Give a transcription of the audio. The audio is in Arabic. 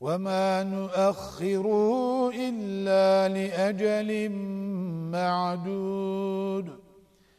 وما نؤخره إلا لأجل معدود